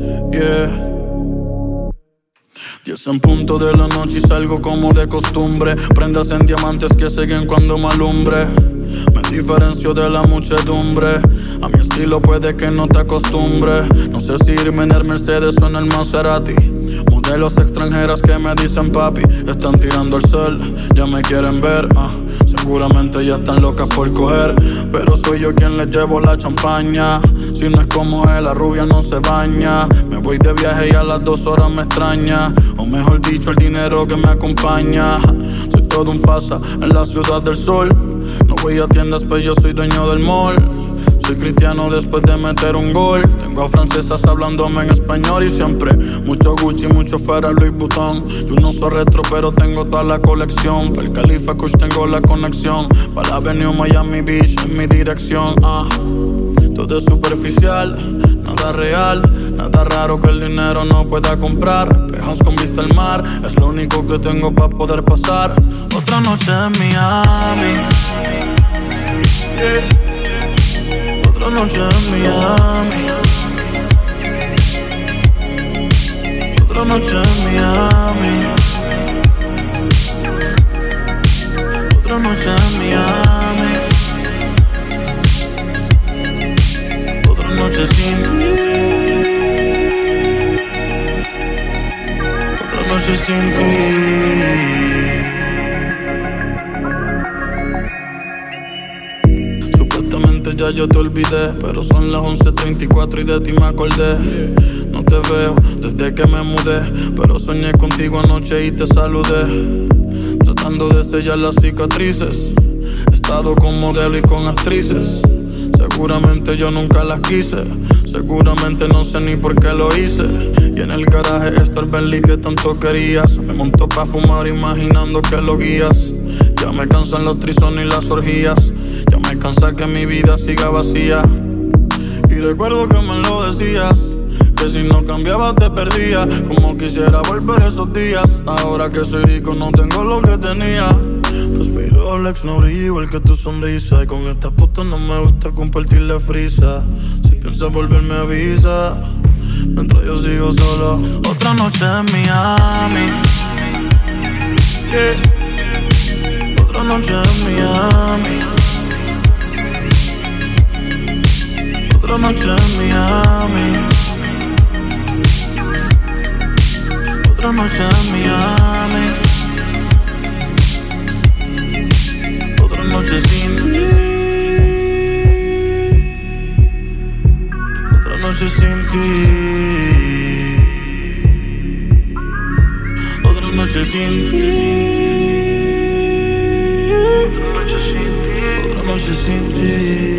Yeah. Diez en punto de la noche y salgo como de costumbre. Prendas en diamantes que siguen cuando me alumbre. Me diferencio de la muchedumbre. A mi estilo puede que no te acostumbre. No sé si irme en el Mercedes o en el Maserati. Modelos extranjeras que me dicen papi. Están tirando el sol, ya me quieren ver. Ah. Seguramente ya están locas por coger. Pero soy yo quien les llevo la champaña. Si no es como él, la rubia no se baña. Me voy de viaje y a las dos horas me extraña. O mejor dicho, el dinero que me acompaña. Soy todo un fasa en la ciudad del sol. No voy a tiendas, pero yo soy dueño del mall. Soy cristiano después de meter un gol. Tengo a francesas hablándome en español y siempre mucho Gucci, mucho fuera Louis Vuitton. Yo no soy retro, pero tengo toda la colección. Para el Califa Kush tengo la conexión. Para la Avenue Miami Beach en mi dirección. Ah. Todo es superficial, nada real, nada raro que el dinero no pueda comprar. Pejas con vista al mar, es lo único que tengo para poder pasar. Otra noche en Miami. Otra noche en Miami. Otra noche en Miami. Otra noche en Miami. Otra noche sin ti. Otra noche sin ti. Ya yo te olvidé, pero son las 11.34 y de ti me acordé. No te veo desde que me mudé, pero soñé contigo anoche y te saludé. Tratando de sellar las cicatrices, he estado con modelo y con actrices. Seguramente yo nunca las quise, seguramente no sé ni por qué lo hice. Y en el garaje está el Bentley que tanto querías. Me montó pa' fumar imaginando que lo guías. Ya me cansan los trisones y las orgías. Ya me cansa que mi vida siga vacía. Y recuerdo que me lo decías. Que si no cambiabas te perdía. Como quisiera volver esos días. Ahora que soy rico no tengo lo que tenía. Pues mi Rolex no brilla igual que tu sonrisa. Y con esta puta no me gusta compartir la frisa. Si piensas volverme avisa. Mientras yo sigo solo. Otra noche en Miami. Yeah. Noche en Miami. Otra noche en Miami. Otra noche en Miami. Otra noche sin ti. Otra noche sin ti. Otra noche sin ti. noche de ti.